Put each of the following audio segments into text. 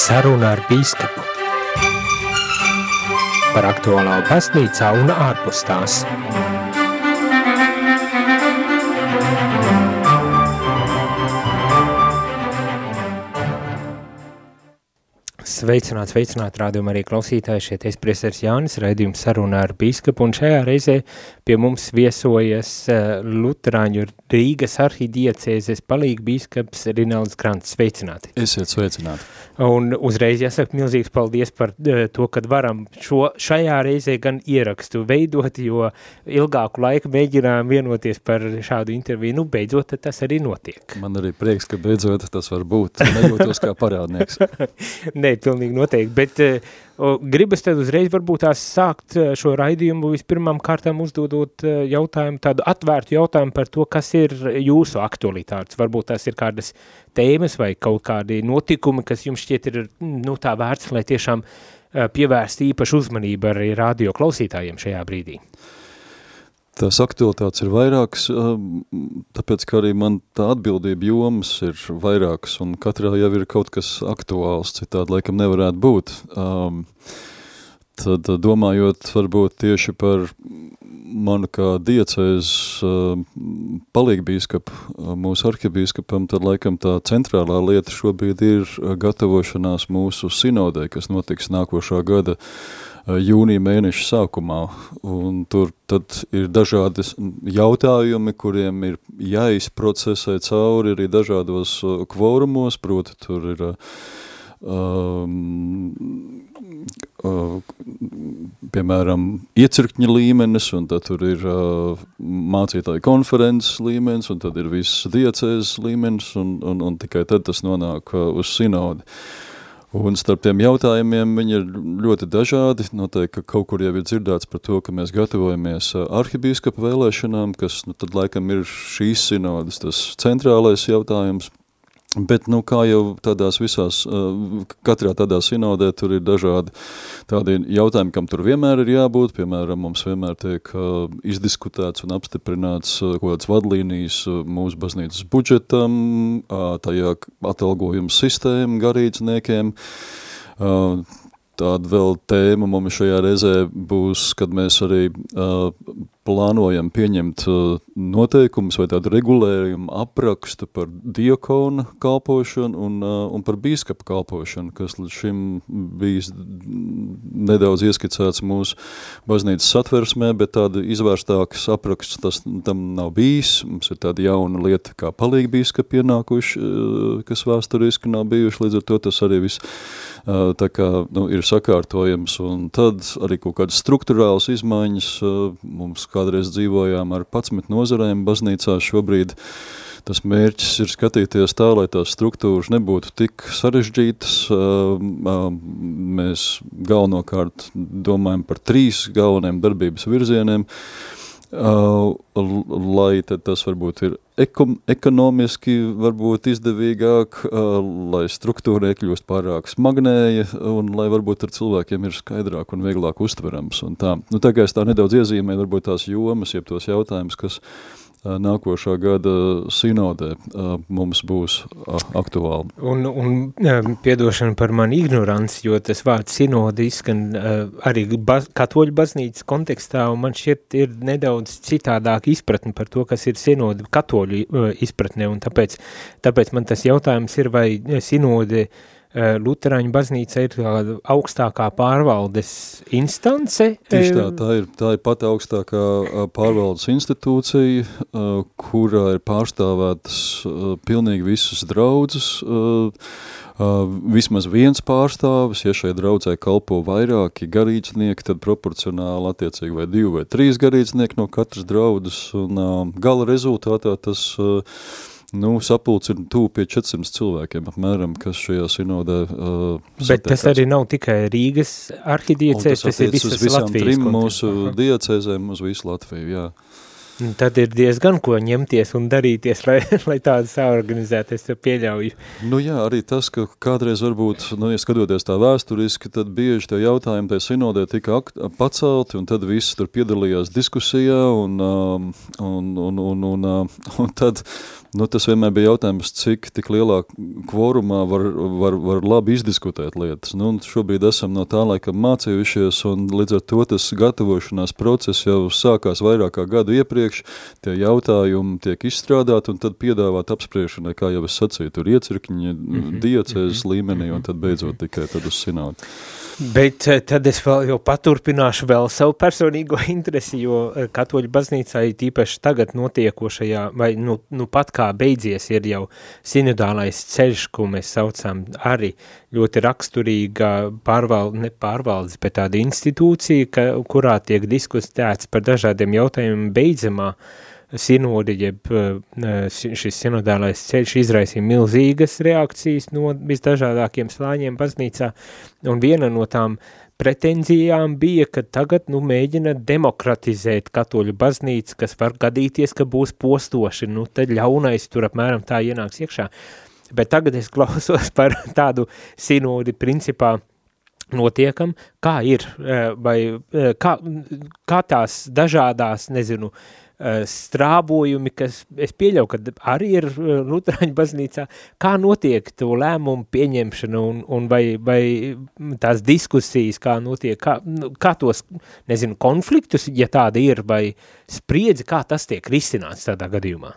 Saruna ar bīskapu par aktuālā baznīcā un ārpus tās. Sveicināt, sveicināt rādījumu arī klausītāji, šeit es presers Jānis, raidījums sarunā ar bīskapu, un šajā reizē pie mums viesojas uh, Luterāņu Rīgas arhidiecēzes palīgi bīskaps Rinalds Krants. Sveicināti! Esiet sveicināti! Un uzreiz jāsaka milzīgs paldies par uh, to, kad varam šo šajā reizē gan ierakstu veidot, jo ilgāku laiku mēģinājām vienoties par šādu interviju, nu beidzot tas arī notiek. Man arī prieks, ka beidzot tas var būt, nejūtos kā parādnieks. Nē, pilnīgi noteikti, bet uh, gribas tad uzreiz varbūt tās sākt šo raidījumu vispirmām kārtām uzdodot uh, jautājumu, tādu atvērtu jautājumu par to, kas ir jūsu aktualitātes. Varbūt tās ir kādas tēmas vai kaut kādi notikumi, kas jums šķiet ir nu, tā vērts, lai tiešām uh, pievērst īpašu uzmanību arī radio klausītājiem šajā brīdī. Tās aktualitātes ir vairākas, tāpēc, ka arī man tā atbildība jomas ir vairākas, un katrā jau ir kaut kas aktuāls, citādi laikam nevarētu būt. Um, tad domājot varbūt tieši par manu kā diecēs uh, palīgbīskapu, mūsu arhibīskapam, tad laikam tā centrālā lieta šobrīd ir gatavošanās mūsu sinodē, kas notiks nākošā gada uh, jūnija mēneša sākumā. Un tur tad ir dažādi jautājumi, kuriem ir jāizprocesē cauri arī dažādos eh, kvorumos, proti tur ir um, uh, piemēram, iecirkņa līmenis, un tad tur ir uh, mācītāju konferences līmenis, un tad ir viss diecēzes līmenis, un, un, un tikai tad tas nonāk uh, uz sinodi. Uh, Un starp tiem jautājumiem viņi ir ļoti dažādi. Noteikti, ka kaut kur jau ir dzirdēts par to, ka mēs gatavojamies arhibīskapa vēlēšanām, kas nu, tad laikam ir šīs sinodas tas centrālais jautājums. Bet, nu, kā jau tādās visās, katrā tādā sinodē tur ir dažādi tādi jautājumi, kam tur vienmēr ir jābūt. Piemēram, mums vienmēr tiek izdiskutēts un apstiprināts kaut kādas vadlīnijas mūsu baznīcas budžetam, tajā atalgojuma sistēma garīdzniekiem, Tāda vēl tēma mums šajā reizē būs, kad mēs arī uh, plānojam pieņemt uh, noteikumus vai tādu regulējumu aprakstu par diakona kalpošanu un, uh, un par bīskapa kalpošanu, kas līdz šim bijis nedaudz ieskicēts mūsu baznīcas satversmē, bet tāda izvērstāks apraksts tas tam nav bijis. Mums ir tāda jauna lieta kā palīgi bīskapi pienākuši, uh, kas vēsturiski nav bijuši, līdz ar to tas arī viss tā kā, nu, ir sakārtojams, un tad arī kaut kādas struktūrāls izmaiņas, mums kādreiz dzīvojām ar 11 nozarēm baznīcā šobrīd, tas mērķis ir skatīties tā, lai tās struktūras nebūtu tik sarežģītas. Mēs galvenokārt domājam par trīs galveniem darbības virzieniem, lai tas varbūt ir ekom, ekonomiski varbūt izdevīgāk, lai struktūra nekļūst pārāk smagnēja un lai varbūt ar cilvēkiem ir skaidrāk un vieglāk uztverams. Un tā. Nu, tā kā es tā nedaudz iezīmēju, varbūt tās jomas, jeb tos jautājumus, kas nākošā gada sinodē mums būs aktuāli. Un, un piedošana par mani ignoranci, jo tas vārds sinode izskan arī baz, katoļu baznīcas kontekstā, un man šķiet ir nedaudz citādāk izpratni par to, kas ir sinode katoļu izpratne, un tāpēc, tāpēc man tas jautājums ir, vai sinode uh, Eh, Luterāņu baznīca ir augstākā pārvaldes instance. Tieši tā, tā ir, tā ir pati augstākā eh, pārvaldes institūcija, eh, kurā ir pārstāvētas pilnīgi visas draudzes, vismaz viens pārstāvis, ja šai draudzē kalpo vairāki garīdznieki, tad proporcionāli attiecīgi vai divi vai trīs garīdznieki no katras draudzes, un gala rezultātā tas Nu, sapulcs ir tuvu pie 400 cilvēkiem, apmēram, kas šajā sinodē uh, Bet tas arī nav tikai Rīgas arhidiecēs, tas, tas ir visas Latvijas trim mūsu diecēzēm uz visu Latviju, jā. Tad ir diezgan ko ņemties un darīties, lai, lai tādu saorganizētu, es pieļauju. Nu jā, arī tas, ka kādreiz varbūt, nu, ja skatoties tā vēsturiski, tad bieži tie jautājumi tajā sinodē tika pacelti, un tad viss tur piedalījās diskusijā, un, um, un, un, un, un, un, un tad Nu, tas vienmēr bija jautājums, cik lielā kvorumā var, var, var labi izdiskutēt lietas. Nu, šobrīd esam no tā laika mācījušies, un līdz ar to tas gatavošanās process jau sākās vairāk kā gadu iepriekš, tie jautājumi tiek izstrādāti un tad piedāvāt apspriešanai, kā jau es sacīju, tur iecirkņi, mm -hmm. diecēzes mm -hmm. līmenī, un tad beidzot tikai tad uz sinātu. Bet eh, tad es vēl jau paturpināšu vēl savu personīgo interesi, jo eh, katoļu baznīcā tīpaši tagad notiekošajā, vai nu, nu pat kā beidzies, ir jau sinodālais ceļš, ko mēs saucam arī ļoti raksturīga pārvalde, ne pārvaldes, bet tāda institūcija, ka, kurā tiek diskutēts par dažādiem jautājumiem beidzamā uh, sinodi, jeb eh, šis sinodālais ceļš izraisīja milzīgas reakcijas no visdažādākiem slāņiem baznīcā, un viena no tām pretenzijām bija, ka tagad nu, mēģina demokratizēt katoļu baznīcu, kas var gadīties, ka būs postoši, nu tad ļaunais tur apmēram tā ienāks iekšā. Bet tagad es klausos par tādu sinodi principā, notiekam, kā ir, eh, vai eh, kā, kā tās dažādās, nezinu, Eh, strābojumi, kas es pieļauju, ka arī ir eh, Lutāņu baznīcā, kā notiek to lēmumu pieņemšana un, un vai, vai tās diskusijas, kā notiek, kā, nu, kā tos, nezinu, konfliktus, ja tāda ir, vai spriedzi, kā tas tiek risināts tādā gadījumā?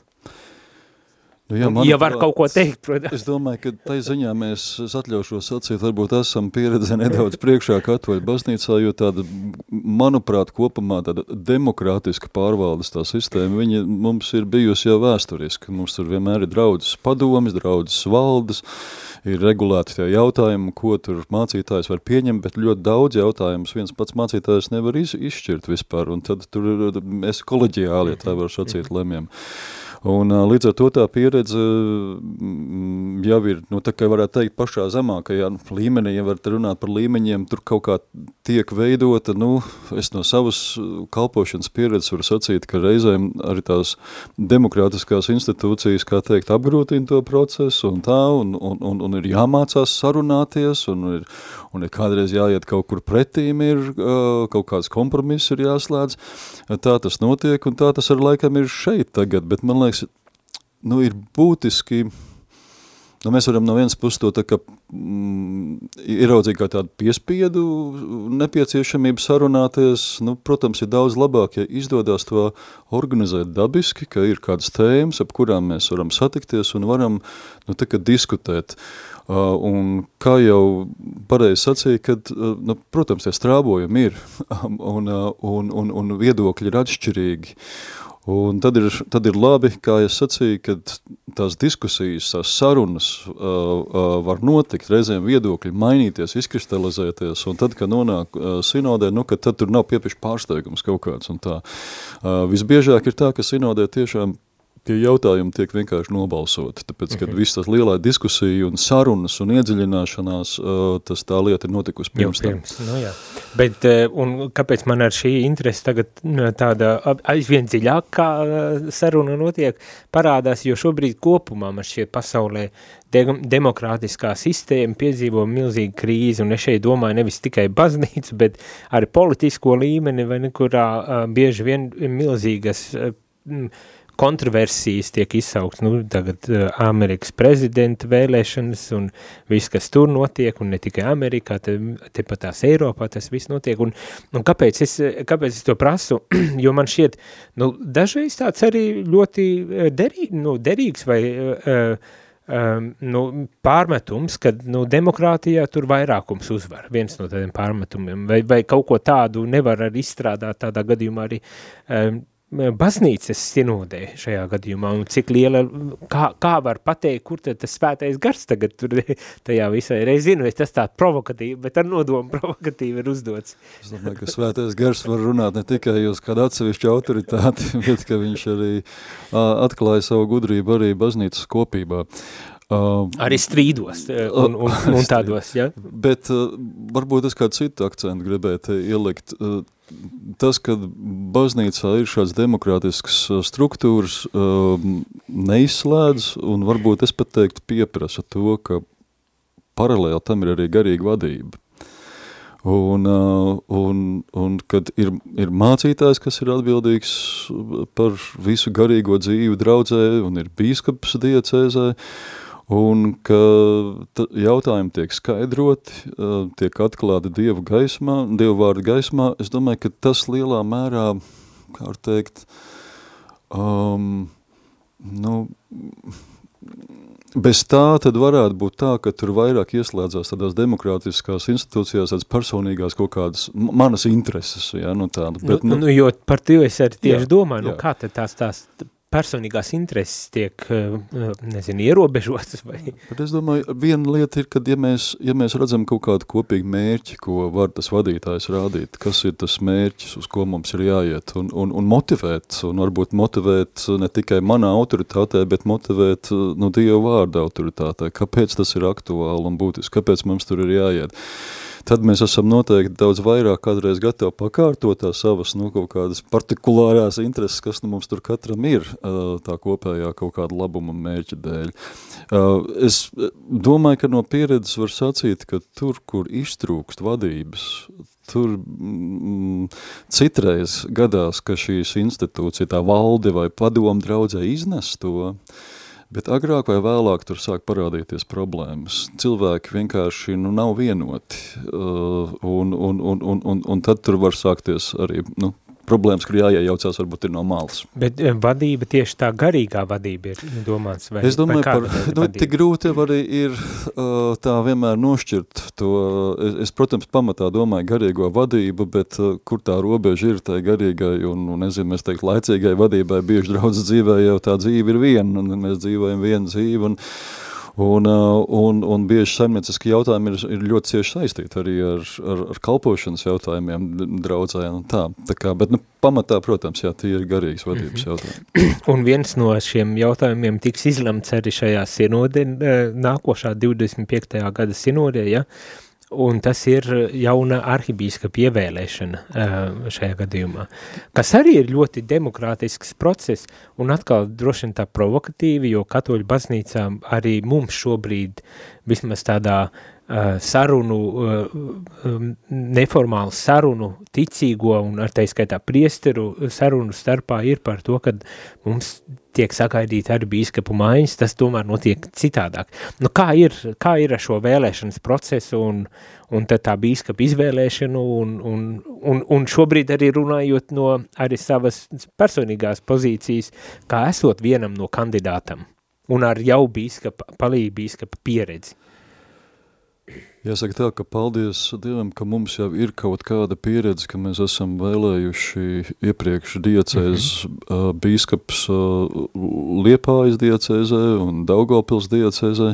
Nu, jā, man, ja var kaut ko teikt, protams. Es domāju, ka tai ziņā mēs, es atļaušos sacīt, varbūt esam pieredze nedaudz priekšā katoļu baznīcā, jo tāda, manuprāt, kopumā tāda demokrātiska pārvaldes tā sistēma, viņa mums ir bijusi jau vēsturiski. Mums tur vienmēr ir draudzes padomis, draudzes valdes, ir regulēti tie jautājumi, ko tur mācītājs var pieņemt, bet ļoti daudz jautājumus viens pats mācītājs nevar iz, izšķirt vispār, un tad tur ir, mēs koleģiāli, ja tā var sacīt, lemjam. Un līdz ar to tā pieredze jau ir, nu, tā kā varētu teikt, pašā zemākajā līmenī, ja var runāt par līmeņiem, tur kaut kā tiek veidota, nu, es no savas kalpošanas pieredzes varu sacīt, ka reizēm arī tās demokrātiskās institūcijas, kā teikt, apgrūtina to procesu un tā, un, un, un, un ir jāmācās sarunāties, un ir, un ir kādreiz jāiet kaut kur pretīm, ir kaut kāds kompromiss ir jāslēdz, tā tas notiek, un tā tas ar laikam ir šeit tagad, bet man liekas, liekas, nu, ir būtiski, nu, mēs varam no vienas puses to tā kā mm, ieraudzīt kā tādu piespiedu nepieciešamību sarunāties, nu, protams, ir daudz labāk, ja izdodas to organizēt dabiski, ka ir kādas tēmas, ap kurām mēs varam satikties un varam, nu, tā kā diskutēt. Uh, un kā jau pareizi sacīja, kad, uh, nu, protams, tie strābojumi ir un, uh, un, un, un viedokļi ir atšķirīgi. Un tad ir, tad ir labi, kā es sacīju, ka tās diskusijas, tās sarunas uh, uh, var notikt, reizēm viedokļi mainīties, izkristalizēties, un tad, kad nonāk uh, sinodē, nu, kad tad tur nav piepiši pārsteigums kaut kāds un tā. Uh, visbiežāk ir tā, ka sinodē tiešām tie jautājumi tiek vienkārši nobalsoti, tāpēc, kad mm -hmm. viss tas lielā diskusija un sarunas un iedziļināšanās, uh, tas tā lieta ir notikusi pirms tam. Nu, jā. Bet, un kāpēc man ar šī interese tagad tāda aizvien dziļākā saruna notiek, parādās, jo šobrīd kopumā man šķiet pasaulē de demokrātiskā sistēma piedzīvo milzīgu krīzi, un es šeit domāju nevis tikai baznīcu, bet arī politisko līmeni, vai nekurā uh, bieži vien milzīgas uh, kontroversijas tiek izsaukts, nu, tagad uh, Amerikas prezidenta vēlēšanas un viss, kas tur notiek, un ne tikai Amerikā, te, te pat tās Eiropā tas viss notiek, un, un kāpēc, es, kāpēc es to prasu, jo man šķiet, nu, dažreiz tāds arī ļoti derī, nu, derīgs vai uh, um, nu, pārmetums, kad nu, demokrātijā tur vairākums uzvar, viens no tādiem pārmetumiem, vai, vai kaut ko tādu nevar arī izstrādāt tādā gadījumā arī um, baznīcas sinodē šajā gadījumā, un cik liela, kā, kā var pateikt, kur tad tas svētais gars tagad tur tajā visai reiz zinu, es tas tā provokatīvi, bet ar nodomu provokatīvi ir uzdots. Es domāju, ka svētais gars var runāt ne tikai uz kādu atsevišķu autoritāti, bet ka viņš arī atklāja savu gudrību arī baznīcas kopībā. Uh, arī strīdos un, un, un tādos, ja? Bet uh, varbūt es kādu citu akcentu gribētu ielikt. Uh, tas, ka baznīcā ir šāds demokrātisks uh, struktūras, um, neizslēdz un varbūt es pat teiktu pieprasa to, ka paralēli tam ir arī garīga vadība. Un, un, un kad ir, ir mācītājs, kas ir atbildīgs par visu garīgo dzīvi draudzē, un ir bīskaps diecēzē, un ka jautājumi tiek skaidroti, tiek atklāti Dievu gaismā, Dievu vārdu gaismā, es domāju, ka tas lielā mērā, kā var teikt, um, nu, Bez tā tad varētu būt tā, ka tur vairāk ieslēdzās tādās demokrātiskās institūcijās, tādas personīgās kaut kādas manas intereses, ja, nu tāda. Bet, nu, nu, nu, jo par to es arī tieši jā, domāju, nu jā. kā tad tās, tās personīgās intereses tiek, eh, nezinu, ierobežotas vai? Bet es domāju, viena lieta ir, kad ja mēs, ja mēs redzam kaut kādu kopīgu mērķi, ko var tas vadītājs rādīt, kas ir tas mērķis, uz ko mums ir jāiet, un, un, un motivēt, un varbūt motivēt ne tikai manā autoritātē, bet motivēt, nu, Dievu vārda autoritātē, kāpēc tas ir aktuāli un būtiski, kāpēc mums tur ir jāiet tad mēs esam noteikti daudz vairāk kādreiz gatavi pakārtot tās savas, nu, kaut kādas partikulārās intereses, kas nu mums tur katram ir tā kopējā kaut kāda labuma mērķa dēļ. Es domāju, ka no pieredzes var sacīt, ka tur, kur iztrūkst vadības, tur mm, citreiz gadās, ka šīs institūcija, tā valde vai padomu draudzē iznes to, uh, Bet agrāk vai vēlāk tur sāk parādīties problēmas. Cilvēki vienkārši nu, nav vienoti, uh, un, un, un, un, un, un tad tur var sākties arī nu, problēmas, kur jāiejaucās varbūt ir no malas. Bet eh, vadība tieši tā garīgā vadība ir domāts? Vai, es domāju, par, nu, tik grūti arī ir uh, tā vienmēr nošķirt to, es, es, protams, pamatā domāju garīgo vadību, bet uh, kur tā robeža ir tai garīgai un, un nezinu, mēs teikt, laicīgai vadībai, bieži draudz dzīvē jau tā dzīve ir viena, un mēs dzīvojam vienu dzīvi, un Un, uh, un, un bieži saimnieciski jautājumi ir, ir ļoti cieši saistīti arī ar, ar, ar kalpošanas jautājumiem draudzē un tā. tā kā, bet, nu, pamatā, protams, jā, tie ir garīgas vadības mm -hmm. jautājumi. Un viens no šiem jautājumiem tiks izlemts arī šajā sinodē, nākošā 25. gada sinodē, ja, un tas ir jauna arhibīskapa ievēlēšana šajā gadījumā, kas arī ir ļoti demokrātisks process, un atkal droši vien tā provokatīvi, jo katoļu baznīcām arī mums šobrīd vismaz tādā Uh, sarunu, uh, um, neformālu sarunu ticīgo un ar tai skaitā priesteru sarunu starpā ir par to, ka mums tiek sagaidīta arī bīskapu maiņas, tas tomēr notiek citādāk. Nu, kā ir, kā ir ar šo vēlēšanas procesu un, un tad tā bīskapa izvēlēšanu un, un, un, un šobrīd arī runājot no arī savas personīgās pozīcijas, kā esot vienam no kandidātam un ar jau bīskapa, palīgu bīskapa pieredzi? Jāsaka tā, ka paldies Dievam, ka mums jau ir kaut kāda pieredze, ka mēs esam vēlējuši iepriekš diecēs mm -hmm. bīskaps Liepājas diecēzē un Daugavpils diecēzē,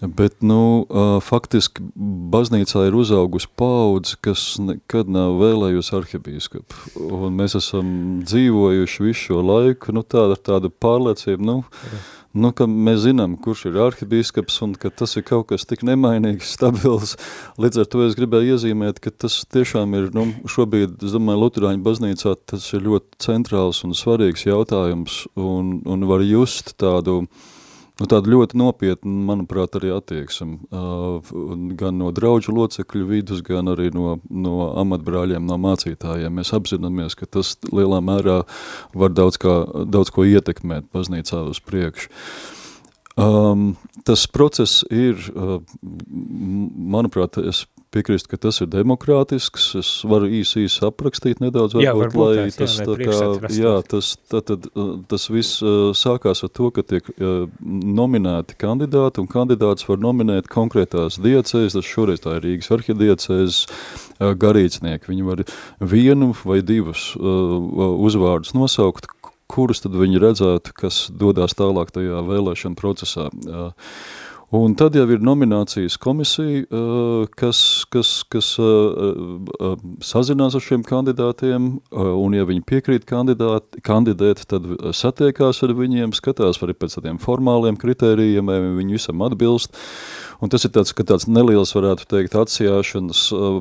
bet, nu, faktiski baznīcā ir uzaugusi paudze, kas nekad nav vēlējusi arhibīskapu, un mēs esam dzīvojuši visu šo laiku, nu, tāda ar tādu pārliecību, nu, mm nu, ka mēs zinām, kurš ir arhibīskaps un ka tas ir kaut kas tik nemainīgs, stabils. Līdz ar to es gribēju iezīmēt, ka tas tiešām ir, nu, šobrīd, es domāju, Luterāņu baznīcā tas ir ļoti centrāls un svarīgs jautājums un, un var just tādu, uh, Nu, tāda ļoti nopietna, manuprāt, arī attieksme. Uh, gan no draudžu locekļu vidus, gan arī no, no amatbrāļiem, no mācītājiem. Mēs apzināmies, ka tas lielā mērā var daudz, kā, daudz ko ietekmēt baznīcā uz priekšu. Um, tas process ir, uh, manuprāt, es piekrist, ka tas ir demokrātisks. Es varu īsi, īsi aprakstīt nedaudz, varbūt, jā, varbūt lai tās, tas, jā, tā kā, jā, tas, tā, tad, uh, tas viss uh, sākās ar to, ka tiek uh, nominēti kandidāti, un kandidāts var nominēt konkrētās diecēs, tas šoreiz tā ir Rīgas arhidiecēs, garīdznieki. Viņi var vienu vai divus uzvārdus nosaukt, kurus tad viņi redzētu, kas dodās tālāk tajā vēlēšana procesā. Uh, Un tad jau ir nominācijas komisija, eh, kas, kas, kas eh, eh, sazinās ar šiem kandidātiem, un ja viņi piekrīt kandidāt, kandidēt, tad satiekās ar viņiem, skatās arī pēc tādiem formāliem kritērijiem, vai viņi visam atbilst. Un tas ir tāds, tāds neliels, varētu teikt, atsijāšanas uh,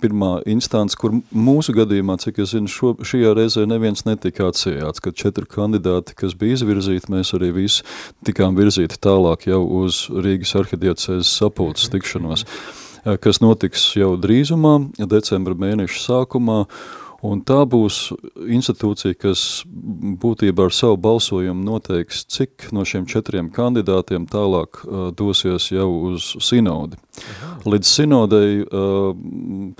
pirmā instants, kur mūsu gadījumā, cik es zinu, šo, šajā reizē neviens netika atsijāts, kad četri kandidāti, kas bija izvirzīti, mēs arī visi tikām virzīti tālāk jau uz Rīgas arhidiecēs sapulces tikšanos. kas notiks jau drīzumā, decembra mēneša sākumā, Un tā būs institūcija, kas būtībā ar savu balsojumu noteiks, cik no šiem četriem kandidātiem tālāk uh, dosies jau uz sinodi. Līdz sinodei,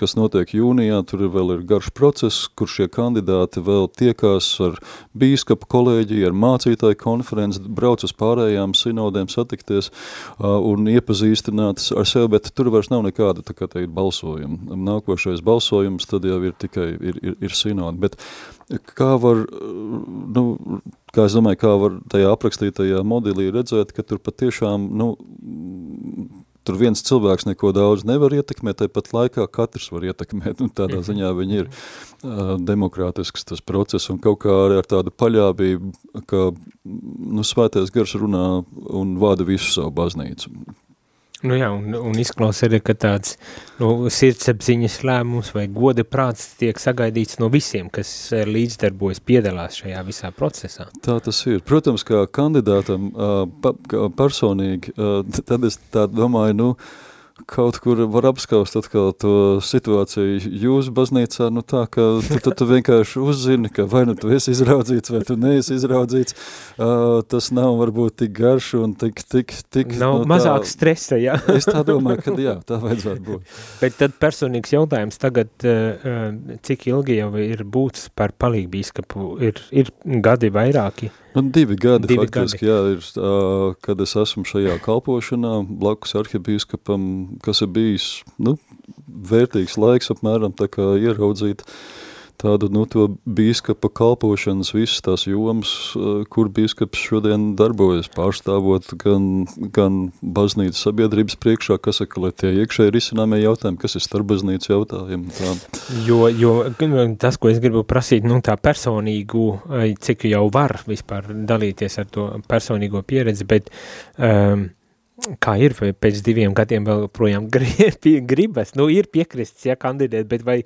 kas notiek jūnijā, tur vēl ir garš process, kur šie kandidāti vēl tiekās ar bīskapa kolēģiju, ar mācītāju konferenci, brauc uz pārējām sinodēm satikties un iepazīstinātas ar sevi, bet tur vairs nav nekāda, tā kā teikt, balsojuma. Nākošais balsojums tad jau ir tikai ir, ir, ir sinodi, bet kā var, nu, kā es domāju, kā var tajā aprakstītajā modelī redzēt, ka tur patiešām, nu, tur viens cilvēks neko daudz nevar ietekmēt, tāpat laikā katrs var ietekmēt, un tādā mhm. ziņā viņi ir uh, demokrātisks tas process, un kaut kā arī ar tādu paļābību, ka nu, svētais gars runā un vada visu savu baznīcu. Nu jā, un, un izklaus arī, ka tāds nu, sirdsapziņas lēmums vai goda prāts tiek sagaidīts no visiem, kas eh, līdzdarbojas, piedalās šajā visā procesā. Tā tas ir. Protams, kā kandidātam personīgi, tad es tā domāju, nu, kaut kur var apskaust atkal to situāciju jūsu baznīcā, nu tā, ka tu, tu, tu vienkārši uzzini, ka vai nu tu esi izraudzīts, vai tu neesi izraudzīts, uh, tas nav varbūt tik garš un tik, tik, tik nav nu, mazāk tā, stresa, jā. es tā domāju, ka jā, tā vajadzētu būt. Bet tad personīgs jautājums tagad, uh, cik ilgi jau ir būts par palīgbīskapu, ir, ir gadi vairāki? Man divi gadi divi faktiski, gadi. jā, ir, uh, kad es esmu šajā kalpošanā, blakus arhibīskapam, kas ir bijis, nu, vērtīgs laiks apmēram tā kā ieraudzīt uh, tādu nu, to bīskapa kalpošanas visas tās jomas, eh, kur bīskaps šodien darbojas, pārstāvot gan, gan baznīcas sabiedrības priekšā, kas saka, lai tie iekšēji risināmie jautājumi, kas ir starpbaznīcas jautājumi. Tā. Jo, jo tas, ko es gribu prasīt, nu tā personīgu, cik jau var vispār dalīties ar to personīgo pieredzi, bet um, kā ir, vai pēc diviem gadiem vēl projām gribas, nu ir piekrists, ja kandidēt, bet vai,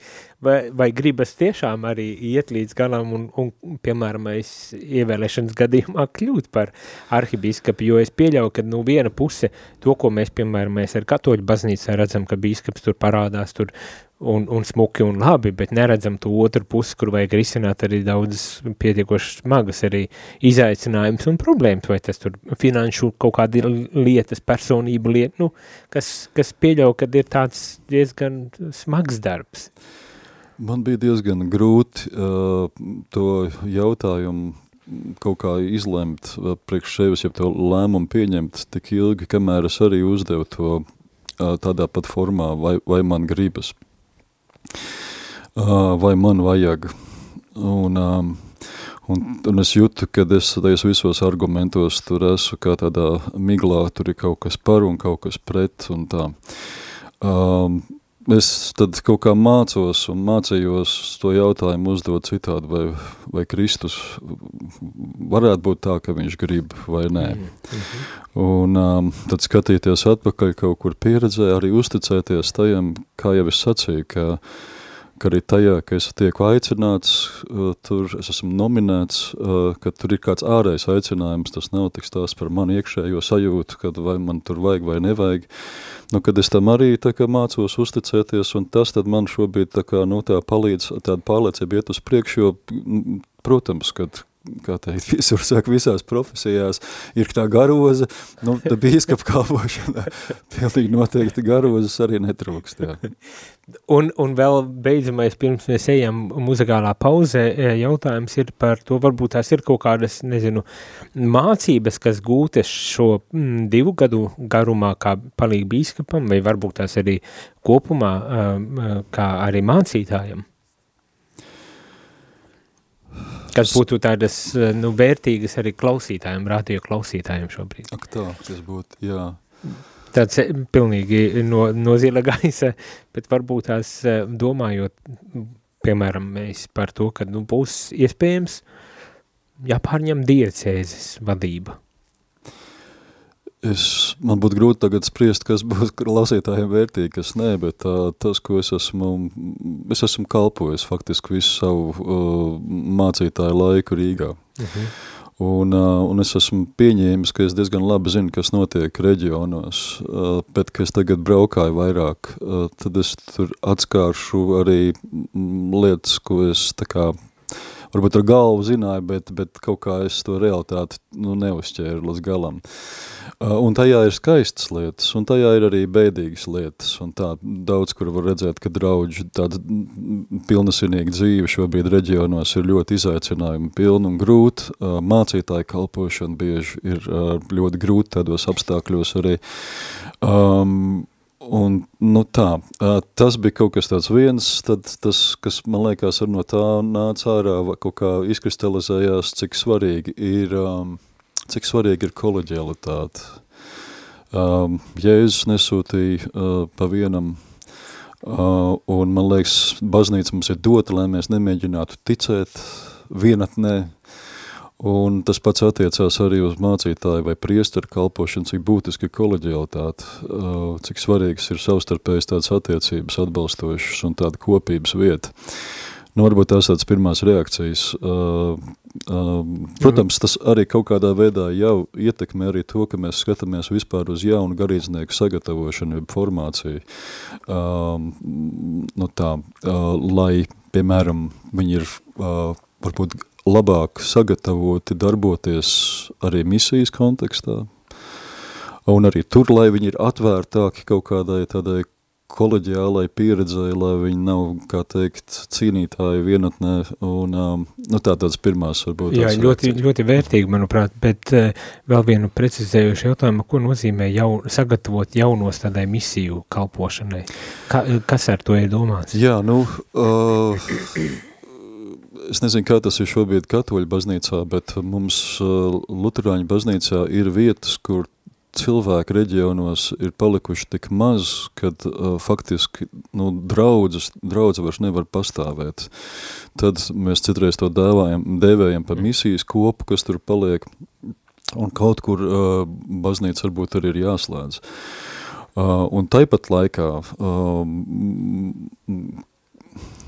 vai, vai gribas tiešām arī iet līdz galam un, un piemēram, es ievēlēšanas gadījumā kļūt par arhibīskapu, jo es pieļauju, ka, nu, viena puse, to, ko mēs, piemēram, mēs ar katoļu baznīcā redzam, ka bīskaps tur parādās, tur un, un smuki un labi, bet neredzam to otru pusi, kur vajag risināt arī daudz pietiekoši smagas arī izaicinājums un problēmas, vai tas tur finanšu kaut kādi lietas, personība lieta, nu, kas, kas pieļauj, kad ir tāds diezgan smags darbs. Man bija diezgan grūti uh, to jautājumu kaut kā izlemt uh, priekš sevis, ja to lēmumu pieņemt tik ilgi, kamēr es arī uzdevu to uh, tādā pat formā, vai, vai man gribas vai man vajag. Un, un, un es jūtu, ka es tajos visos argumentos tur esmu kā tādā miglā, tur ir kaut kas par un kaut kas pret un tā. Um, es tad kaut kā mācos un mācījos to jautājumu uzdot citādi, vai, vai Kristus varētu būt tā, ka viņš grib vai nē. Mm -hmm. Un um, tad skatīties atpakaļ kaut kur pieredzē, arī uzticēties tajam, kā jau es sacīju, ka uh, ka arī tajā, ka es tieku aicināts, uh, tur es esmu nominēts, uh, ka tur ir kāds ārējs aicinājums, tas nav tik tās par mani iekšējo sajūtu, kad vai man tur vajag vai nevajag. Nu, kad es tam arī tā kā mācos uzticēties, un tas tad man šobrīd tā kā, nu, tā palīdz, tāda pārliecība iet uz priekšu, jo, protams, kad kā teikt, visur saka, visās profesijās ir tā garoza, nu, tā bīskapa kalpošana, pilnīgi noteikti garozas arī netrūkst, jā. Un, un vēl beidzamais, pirms mēs ejam muzikālā pauzē, e, jautājums ir par to, varbūt tās ir kaut kādas, nezinu, mācības, kas gūtas šo mm, divu gadu garumā kā palīgi bīskapam, vai varbūt tās arī kopumā kā arī mācītājam? Kas būtu tādas nu, vērtīgas arī klausītājiem, radio klausītājiem šobrīd. Ak tā, tas būtu, jā. Tāds eh, pilnīgi no, no zila gaisa, bet varbūt tās eh, domājot, piemēram, mēs par to, ka nu, būs iespējams jāpārņem diecēzes vadība. Es, man būtu grūti tagad spriest, kas būs lasītājiem vērtīgi, kas nē, bet tā, tas, ko es esmu, es esmu kalpojis faktiski visu savu uh, mācītāju laiku Rīgā. Uh mhm. -huh. Un, uh, un es esmu pieņēmis, ka es diezgan labi zinu, kas notiek reģionos, uh, bet, ka es tagad braukāju vairāk, uh, tad es tur atskāršu arī lietas, ko es tā kā, varbūt ar galvu zināju, bet, bet kaut kā es to realitāti nu, neuzķēru līdz galam. Uh, un tajā ir skaistas lietas, un tajā ir arī bēdīgas lietas, un tā daudz, kur var redzēt, ka draudži tāda pilnasinīga dzīve šobrīd reģionos ir ļoti izaicinājumi pilna un grūta, uh, mācītāja kalpošana bieži ir uh, ļoti grūti tādos apstākļos arī, um, Un, nu tā, tas bija kaut kas tāds viens, tad tas, kas man liekas ar no tā nāca ārā, kaut kā izkristalizējās, cik svarīgi ir cik svarīgi ir koleģialitāte. Jēzus nesūtīja pa vienam, un man liekas, baznīca mums ir dota, lai mēs nemēģinātu ticēt vienatnē, un tas pats attiecās arī uz mācītāju vai priesteru kalpošanu, cik būtiski ir koleģialitāte, uh, cik svarīgas ir savstarpējas tādas attiecības atbalstošas un tāda kopības vieta. Nu, varbūt tās tādas pirmās reakcijas. Uh, uh, protams, tas arī kaut kādā veidā jau ietekmē arī to, ka mēs skatāmies vispār uz jaunu garīdznieku sagatavošanu, formāciju. Uh, nu tā, uh, lai, piemēram, viņi ir varbūt labāk sagatavoti darboties arī misijas kontekstā, un arī tur, lai viņi ir atvērtāki kaut kādai tādai koleģiālai pieredzēji, lai viņi nav, kā teikt, cīnītāji vienatnē, un um, nu, tā tāds pirmās varbūt. Jā, ļoti, ļoti vērtīgi, manuprāt, bet uh, vēl vienu precizējušu jautājumu, ko nozīmē jau, sagatavot jaunos tādai misiju kalpošanai? Ka, kas ar to ir domāts? Jā, nu, uh, es nezinu, kā tas ir šobrīd katoļu baznīcā, bet mums uh, Luterāņu baznīcā ir vietas, kur cilvēku reģionos ir palikuši tik maz, kad uh, faktiski nu, draudzes, draudze vairs nevar pastāvēt. Tad mēs citreiz to dēvājam, dēvējam par misijas kopu, kas tur paliek, un kaut kur uh, baznīca varbūt arī ir jāslēdz. Uh, un taipat laikā uh,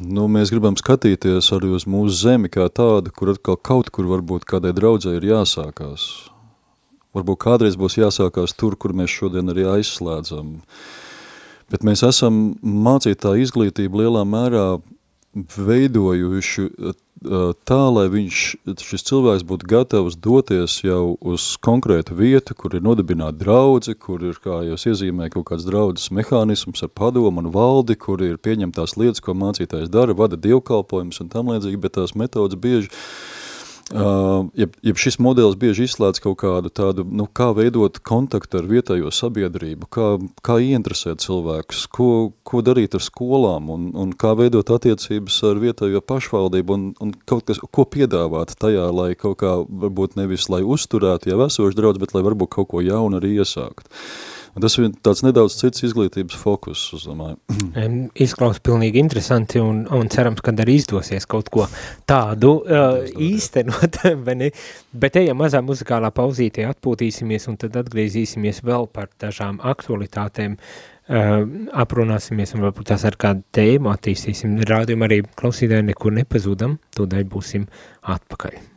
nu, mēs gribam skatīties arī uz mūsu zemi kā tādu, kur atkal kaut kur varbūt kādai draudzē ir jāsākās Varbūt kādreiz būs jāsākās tur, kur mēs šodien arī aizslēdzam. Bet mēs esam mācītāju izglītību lielā mērā veidojuši tā, lai viņš, šis cilvēks būtu gatavs doties jau uz konkrētu vietu, kur ir nodibināta draudze, kur ir, kā jūs iezīmē, kaut kāds draudzes mehānisms ar padomu un valdi, kur ir pieņemtās lietas, ko mācītājs dara, vada dievkalpojumus un tam līdzīgi, bet tās metodas bieži Uh, ja, ja šis modelis bieži izslēdz kaut kādu tādu, nu, kā veidot kontaktu ar vietējo sabiedrību, kā, kā ieinteresēt cilvēkus, ko, ko darīt ar skolām un, un kā veidot attiecības ar vietējo pašvaldību un, un kaut kas, ko piedāvāt tajā, lai kaut kā, varbūt nevis, lai uzturētu jau esošu draudz, bet lai varbūt kaut ko jaunu arī iesākt. Uh, Tas ir tāds nedaudz cits izglītības fokus, es domāju. Izklaus pilnīgi interesanti un, un cerams, kad arī izdosies kaut ko tādu uh, īstenot, bet ejam mazā muzikālā pauzītē, atpūtīsimies un tad atgriezīsimies vēl par dažām aktualitātēm, uh, aprunāsimies un varbūt tās ar kādu tēmu attīstīsim. Rādījum arī klausītāji nekur nepazūdam, tūdaļ būsim atpakaļ.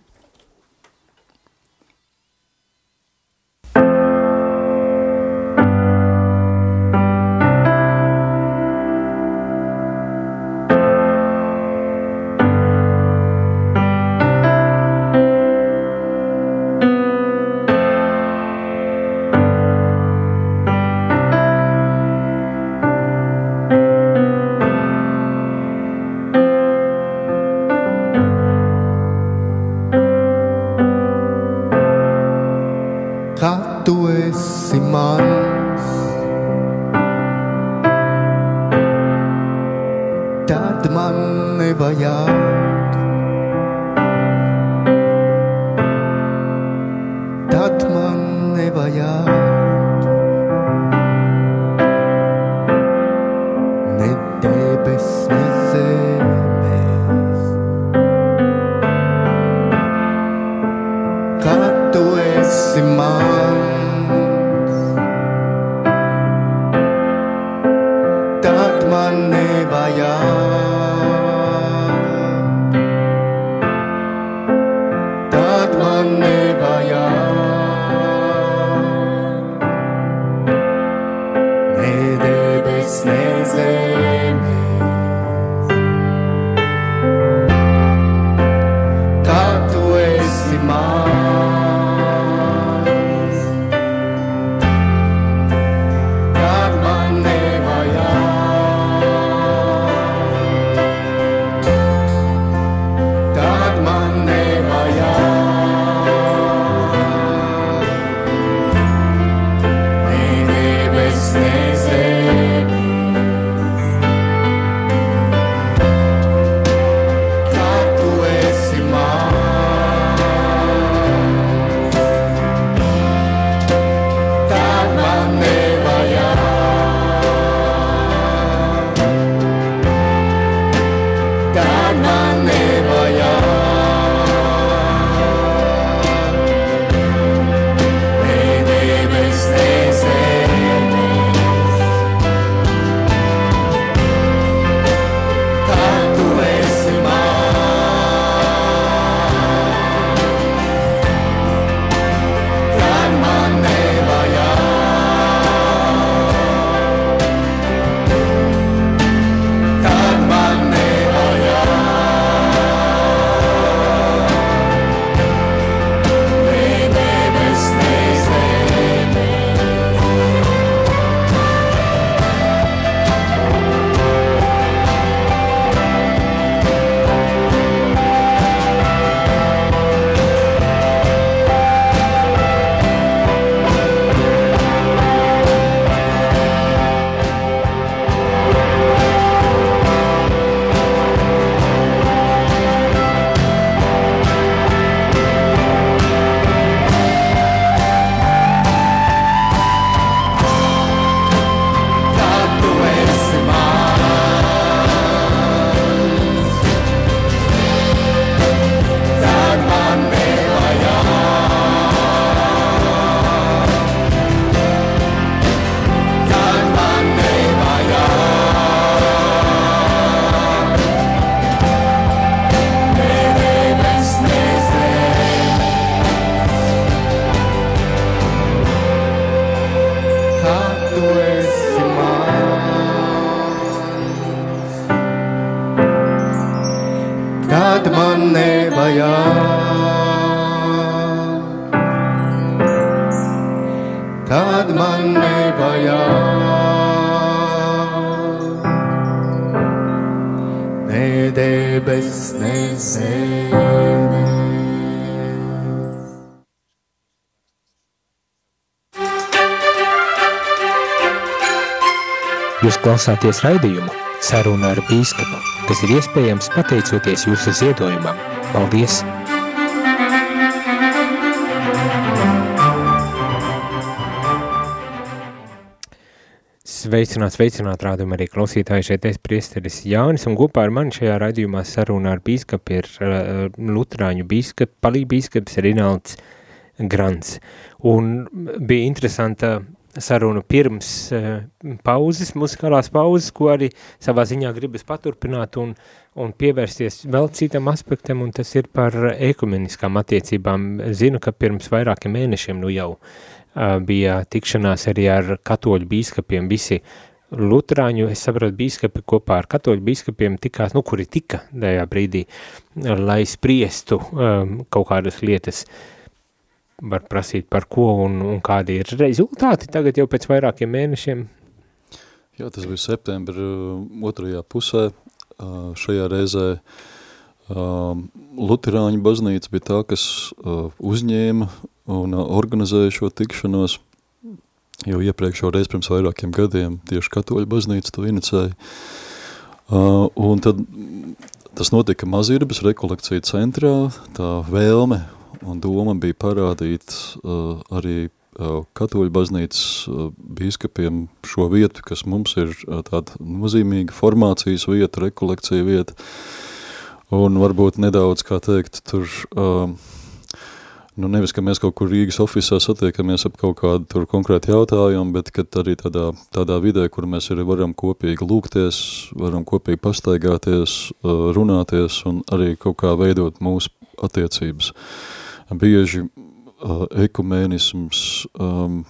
Klausāties raidījumu Saruna ar bīskapu, kas ir iespējams pateicoties jūsu ziedojumam. Paldies! Sveicināt, sveicināt rādījumu arī klausītāji šeit es priesteris Jānis un kopā ar mani šajā raidījumā sarunā ar bīskapu ir uh, Lutrāņu bīskap, palīgi bīskaps Rinalds Grants. Un bija interesanta sarunu pirms uh, pauzes, muzikālās pauzes, ko arī savā ziņā gribas paturpināt un, un pievērsties vēl citam aspektam, un tas ir par ekumeniskām attiecībām. Zinu, ka pirms vairākiem mēnešiem nu jau uh, bija tikšanās arī ar katoļu bīskapiem, visi Lutrāņu, es saprotu, bīskapi kopā ar katoļu bīskapiem tikās, nu, kuri tika tajā brīdī, lai spriestu um, kaut kādas lietas uh, var prasīt par ko un, un kādi ir rezultāti tagad jau pēc vairākiem mēnešiem? Jā, tas bija septembra uh, otrajā pusē. Uh, šajā reizē uh, Luterāņu baznīca bija tā, kas uzņēma un organizēja šo tikšanos, jo iepriekšo reizi pirms vairākiem gadiem tieši katoļu baznīca to inicēja. Un tad tas notika Mazirbas rekolekcija centrā, tā vēlme un doma bija parādīt uh, arī uh, katoļu baznīcas uh, bīskapiem šo vietu, kas mums ir uh, tāda nozīmīga formācijas vieta, rekolekcija vieta, un varbūt nedaudz, kā teikt, tur, uh, nu nevis, ka mēs kaut kur Rīgas ofisā satiekamies ap kaut kādu tur konkrētu jautājumu, bet kad arī tādā, tādā vidē, kur mēs arī varam kopīgi lūgties, varam kopīgi pastaigāties, uh, runāties un arī kaut kā veidot mūsu attiecības. Uh, bieži uh, ekumēnisms, um,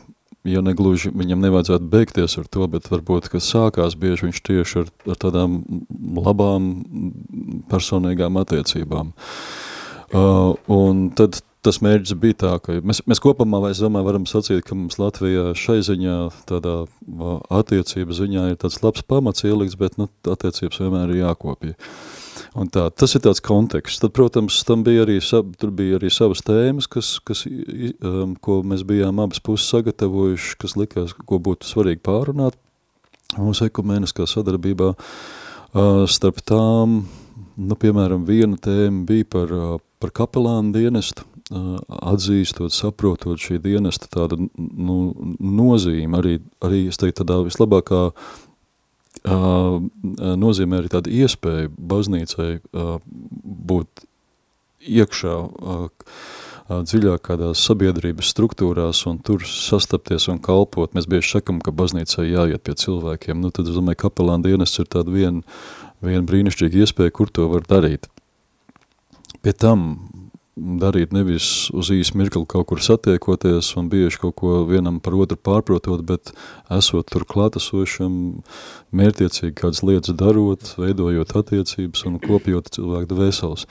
ja negluži viņam nevajadzētu beigties ar to, bet varbūt, ka sākās bieži viņš tieši ar, ar tādām labām personīgām attiecībām. Uh, un tad tas mērķis bija tā, ka mēs, mēs kopumā, es domāju, varam sacīt, ka mums Latvijā šai ziņā, tādā attiecība ziņā ir tāds labs pamats ielikts, bet, nu, attiecības vienmēr ir jākopja. Uh, Un tā, tas ir tāds konteksts. Tad, protams, tam bija arī, tur bija arī savas tēmas, kas, kas, um, ko mēs bijām abas puses sagatavojuši, kas likās, ko būtu svarīgi pārunāt mūsu ekumēniskā sadarbībā. Uh, starp tām, nu, piemēram, viena tēma bija par, uh, par kapelānu dienestu, uh, atzīstot, saprotot šī dienesta tāda nu, nozīme, arī, arī, es teiktu, tādā vislabākā uh, nozīmē arī tādu iespēju baznīcai būt iekšā dziļāk kādās sabiedrības struktūrās un tur sastapties un kalpot. Mēs bieži sakam, ka baznīcai jāiet pie cilvēkiem. Nu, tad, es domāju, kapelāna dienests ir tāda viena vien brīnišķīga iespēja, kur to var darīt. Pie tam darīt nevis uz īsu mirkli kaut kur satiekoties un bieži kaut ko vienam par otru pārprotot, bet esot tur klātesošam, mērtiecīgi kādas lietas darot, veidojot attiecības un kopjot cilvēku dvēseles.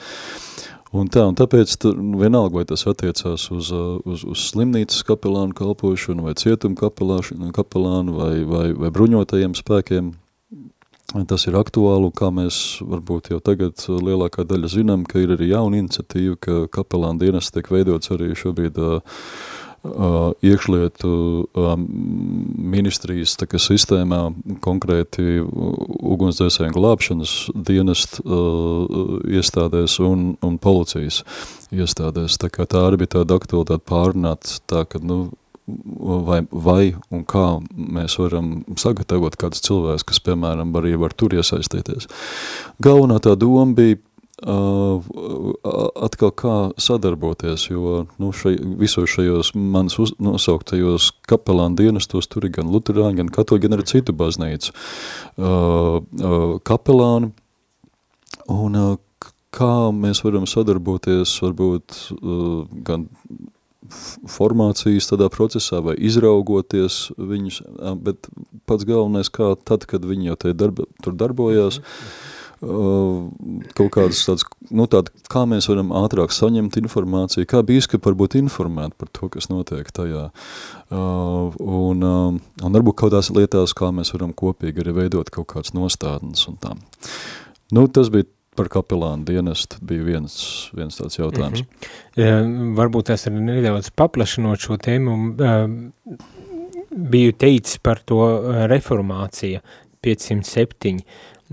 Un tā, un tāpēc tur, vienalga, vai tas attiecās uz, uz, uz slimnīcas kapelānu kalpošanu, vai cietumu kapelānu, vai, vai, vai bruņotajiem spēkiem, Tas ir aktuāli, kā mēs varbūt jau tagad lielākā daļa zinām, ka ir arī jauna iniciatīva, ka kapelāna dienas tiek veidots arī šobrīd uh, uh, iekšlietu uh, ministrijas tā, sistēmā, konkrēti ugunsdzēsēju glābšanas dienest uh, iestādēs un, un policijas iestādēs. Tā kā tā arī bija tāda aktualitāte pārunāt, tā, ka, nu, vai, vai un kā mēs varam sagatavot kādus cilvēkus, kas, piemēram, arī var tur iesaistīties. Galvenā tā doma bija uh, atkal kā sadarboties, jo nu, šai, visos šajos manas uz, nosauktajos kapelāna dienestos tur ir gan luterāņi, gan katoļi, gan arī citu baznīcu uh, uh, kapelāni, un kā mēs varam sadarboties varbūt gan formācijas tādā procesā vai izraugoties viņus, bet pats galvenais, kā tad, kad viņi jau darba, tur darbojās, kaut kādas tāds, nu tāda, kā mēs varam ātrāk saņemt informāciju, kā bīskapi varbūt informēt par to, kas notiek tajā. Un, un varbūt kaut tās lietās, kā mēs varam kopīgi arī veidot kaut kāds nostādnes un tā. Nu, tas bija par kapelānu dienestu bija viens, viens tāds jautājums. Mm -hmm. ja, varbūt es arī nedaudz paplašinot šo tēmu, uh, biju teicis par to reformācija 507,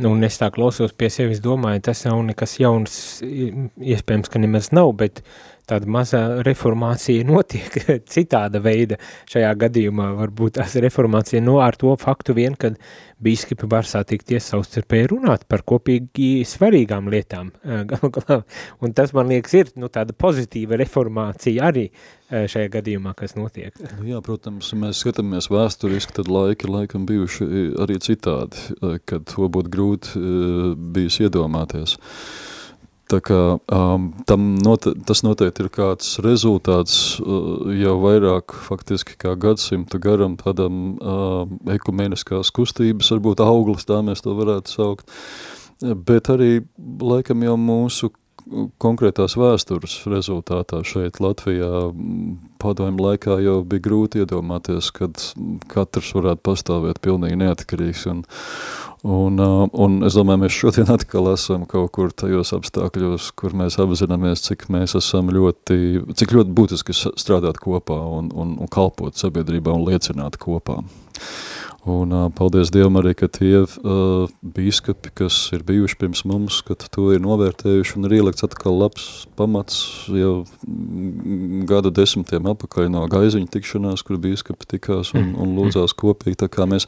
un es tā klausos pie sevis domāju, tas nav nekas jauns, iespējams, ka nemaz nav, bet tāda mazā reformācija notiek citāda veida šajā gadījumā, varbūt tās reformācija no ar to faktu vien, kad bīskapi var satikties savstarpēji runāt par kopīgi svarīgām lietām, un tas, man liekas, ir nu, tāda pozitīva reformācija arī šajā gadījumā, kas notiek. Nu jā, protams, mēs skatāmies vēsturiski, tad laiki laikam bijuši arī citādi, kad to būtu grūti bijis iedomāties. Tā kā um, tam not, tas noteikti ir kāds rezultāts uh, jau vairāk faktiski kā gadsimta garam tādam uh, ekumeniskās kustības, varbūt auglis, tā mēs to varētu saukt, bet arī laikam jau mūsu konkrētās vēstures rezultātā šeit Latvijā padomju laikā jau bija grūti iedomāties, kad katrs varētu pastāvēt pilnīgi neatkarīgs un, Un, un es domāju, mēs šodien atkal esam kaut kur tajos apstākļos, kur mēs apzināmies, cik mēs esam ļoti, cik ļoti būtiski strādāt kopā un, un, un kalpot sabiedrībā un liecināt kopā. Un uh, paldies Dievam arī, ka tie uh, bīskapi, kas ir bijuši pirms mums, ka to ir novērtējuši un ir ielikts atkal labs pamats jau gada desmitiem apakaļ no gaiziņu tikšanās, kur bīskapi tikās un, un lūdzās kopīgi, tā kā mēs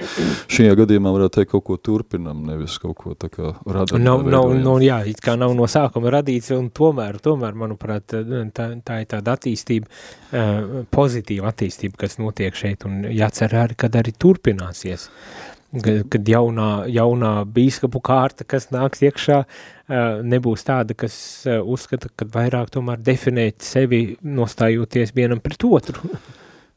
šajā gadījumā varētu teikt kaut ko turpinam, nevis kaut ko tā kā radam. Nav, nav, nav, jā, it kā nav no sākuma radīts un tomēr, tomēr, manuprāt, tā, tā ir tāda attīstība, uh, pozitīva attīstība, kas notiek šeit un jācer arī, kad arī turpinās mainīsies. Kad jaunā, jaunā bīskapu kārta, kas nāks iekšā, nebūs tāda, kas uzskata, ka vairāk tomēr definēt sevi nostājoties vienam pret otru.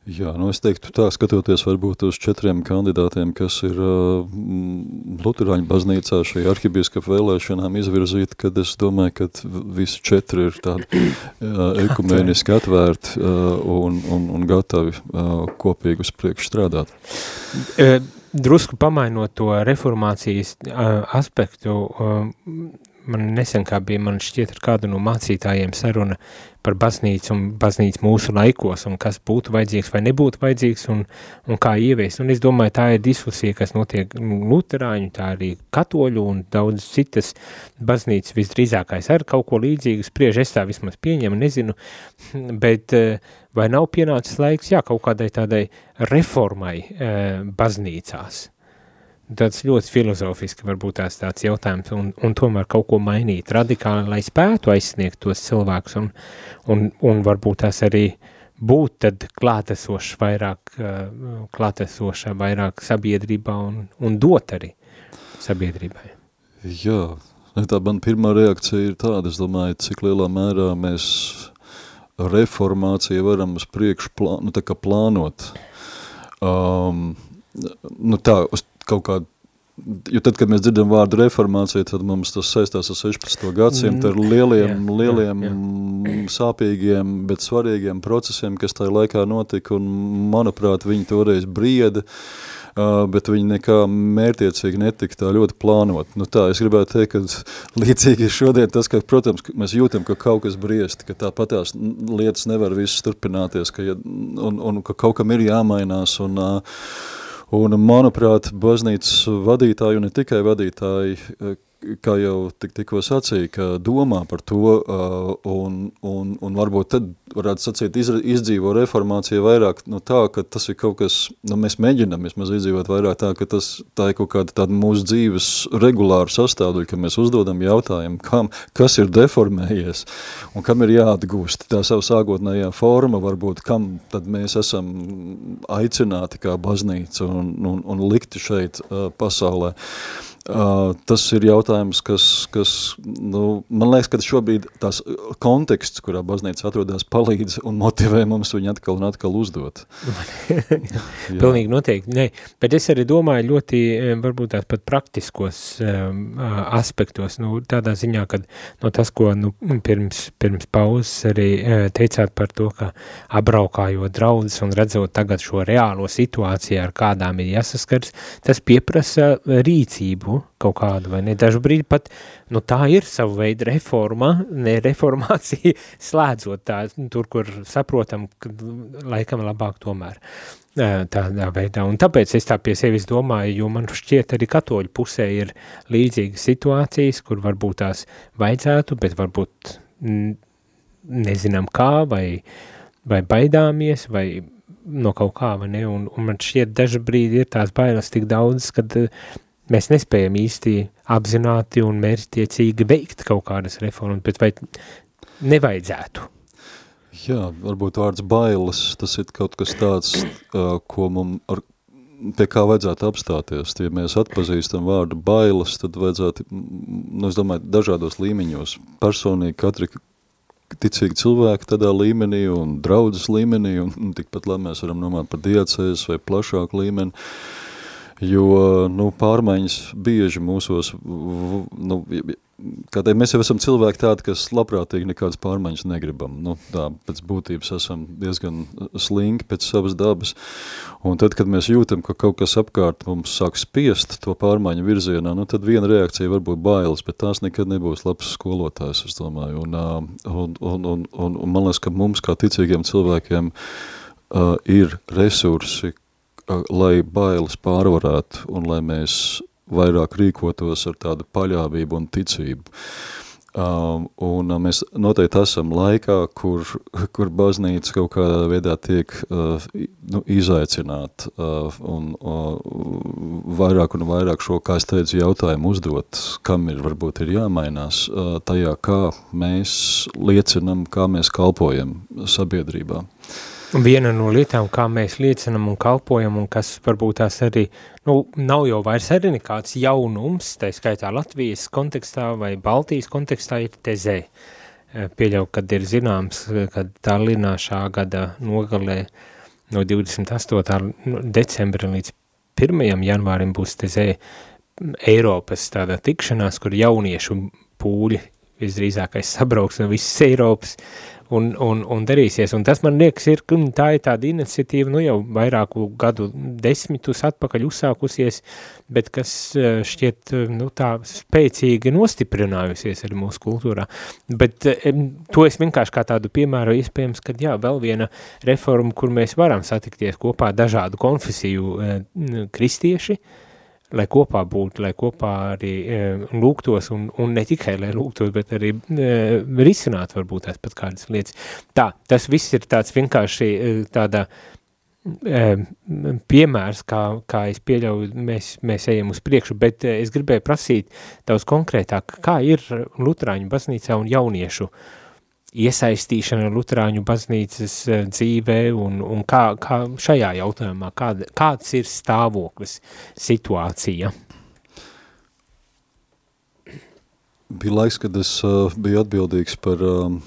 Jā, nu es teiktu tā, skatoties varbūt uz četriem kandidātiem, kas ir uh, Luterāņu baznīcā šai arhibīskapa vēlēšanām izvirzīti, kad es domāju, ka visi četri ir tādi uh, ekumēniski atvērti uh, un, un, un gatavi uh, kopīgi uz priekšu strādāt. E, drusku pamainot to reformācijas uh, aspektu, uh, man nesen kā bija, man šķiet ar kādu no mācītājiem saruna par baznīcu un baznīcu mūsu laikos un kas būtu vajadzīgs vai nebūtu vajadzīgs un, un kā ievies. Un es domāju, tā ir diskusija, kas notiek luterāņu, tā arī katoļu un daudz citas baznīcas visdrīzākais ar kaut ko līdzīgu spriež, es tā vismaz pieņemu, nezinu, bet eh, vai nav pienācis laiks, jā, kaut kādai tādai reformai eh, baznīcās? Tāds ļoti filozofiski varbūt tās tāds jautājums un, un tomēr kaut ko mainīt radikāli, lai spētu aizsniegt tos cilvēkus un, un, un varbūt tās arī būt tad klātesošs vairāk, klātesoša vairāk sabiedrībā un, un dot arī sabiedrībai. Jā, tā man pirmā reakcija ir tāda, es domāju, cik lielā mērā mēs reformāciju varam uz priekšu plā, nu, tā kā plānot. Um, nu tā, uz kaut kādu Jo tad, kad mēs dzirdam vārdu reformācija, tad mums tas saistās ar 16. gadsimtu, ar mm. lieliem, jā, lieliem jā, jā. sāpīgiem, bet svarīgiem procesiem, kas tajā laikā notika, un manuprāt, viņi toreiz brieda, bet viņi nekā mērtiecīgi netika tā ļoti plānot. Nu tā, es gribētu teikt, ka līdzīgi šodien tas, ka, protams, mēs jūtam, ka kaut kas briest, ka tāpatās lietas nevar visas turpināties, ka, ja, un, un ka kaut kam ir jāmainās, un uh, Un, manuprāt, baznīcas vadītāji, un ne tikai vadītāji, kā jau tik, tikko sacīja, ka domā par to uh, un, un, un varbūt tad varētu sacīt iz, izdzīvo reformācija vairāk no tā, ka tas ir kaut kas, nu mēs mēģinam vismaz izdzīvot vairāk tā, ka tas, tā ir kaut kāda tāda mūsu dzīves regulāra sastāvdaļa, ka mēs uzdodam jautājumu, kam, kas ir deformējies un kam ir jāatgūst tā savu sākotnējā forma, varbūt kam tad mēs esam aicināti kā baznīca un, un, un likti šeit uh, pasaulē. Uh, tas ir jautājums, kas, kas nu, man liekas, ka šobrīd tās konteksts, kurā baznīca atrodas, palīdz un motivē mums viņu atkal un atkal uzdot. Pilnīgi noteikti, nē, bet es arī domāju ļoti, varbūt tās pat praktiskos um, aspektos, nu, tādā ziņā, kad no tas, ko nu, pirms, pirms pauzes arī teicāt par to, ka apbraukājot draudzes un redzot tagad šo reālo situāciju, ar kādām ir jāsaskars, tas pieprasa rīcību, kaut kādu, vai ne? Dažu brīdi pat, nu tā ir savu veidu reforma, ne reformācija, slēdzot tā, tur, kur saprotam, ka laikam labāk tomēr tādā veidā. Un tāpēc es tā pie sevis domāju, jo man šķiet arī katoļu pusē ir līdzīgas situācijas, kur varbūt tās vajadzētu, bet varbūt nezinām kā, vai, vai baidāmies, vai no kaut kā, vai ne, un, un man šķiet daži brīdi ir tās bailes tik daudz, kad mēs nespējam īsti apzināti un mērķtiecīgi veikt kaut kādas reformas, bet vai nevajadzētu? Jā, varbūt vārds bailes, tas ir kaut kas tāds, ko mums ar, pie kā vajadzētu apstāties. Ja mēs atpazīstam vārdu bailes, tad vajadzētu, nu, es domāju, dažādos līmeņos. Personīgi katri ticīgi cilvēki tādā līmenī un draudzes līmenī, un, un tikpat labi mēs varam domāt par diacēs vai plašāku līmeni. Uh, jo nu, pārmaiņas bieži mūsos, nu, kādēļ mēs jau esam cilvēki tādi, kas labprātīgi nekādas pārmaiņas negribam. Nu, tā, pēc būtības esam diezgan slinki pēc savas dabas. Un tad, kad mēs jūtam, ka kaut kas apkārt mums sāk spiest to pārmaiņu virzienā, nu, tad viena reakcija var būt bailes, bet tās nekad nebūs labs skolotājs, es domāju. Un, un, un, un, un, un man liekas, ka mums kā ticīgiem cilvēkiem uh, ir resursi, lai bailes pārvarētu un lai mēs vairāk rīkotos ar tādu paļāvību un ticību. Um, un mēs noteikti esam laikā, kur, kur baznīca kaut kādā veidā tiek uh, nu, izaicināta uh, un uh, vairāk un vairāk šo, kā es teicu, jautājumu uzdot, kam ir varbūt ir jāmainās uh, tajā, kā mēs liecinam, kā mēs kalpojam sabiedrībā. Uh, Viena no lietām, kā mēs liecinam un kalpojam, un kas varbūt tās arī, nu, nav jau vairs arī nekāds jaunums, tā skaitā Latvijas kontekstā vai Baltijas kontekstā ir tezē. Eh, pieļauju, kad ir zināms, kad Tallinā šā gada nogalē no 28. decembra līdz 1. janvārim būs tezē Eiropas tāda tikšanās, kur jauniešu pūļi visdrīzākais sabrauks no visas Eiropas, uh, un, un, un darīsies. Un tas, man liekas, ir, tā ir tāda iniciatīva, nu jau vairāku gadu desmitus atpakaļ uzsākusies, bet kas eh, šķiet, eh, nu tā spēcīgi nostiprinājusies arī mūsu kultūrā. Bet to es vienkārši kā tādu piemēru iespējams, kad jā, vēl viena reforma, kur mēs varam satikties kopā dažādu konfesiju eh, kristieši, lai kopā būtu, lai kopā arī e, lūgtos, un, un ne tikai lai lūgtos, bet arī e, risināt varbūt tās pat kādas lietas. Tā, tas viss ir tāds vienkārši e, tāda e, piemērs, kā, kā es pieļauju, mēs, mēs ejam uz priekšu, bet e, es gribēju prasīt daudz konkrētāk, kā ir Lutrāņu baznīcā un jauniešu uh, iesaistīšana Luterāņu baznīcas eh, dzīvē un, un kā, kā šajā jautājumā, kāda, kāds ir stāvoklis, situācija? Bija laiks, kad es uh, biju atbildīgs par um,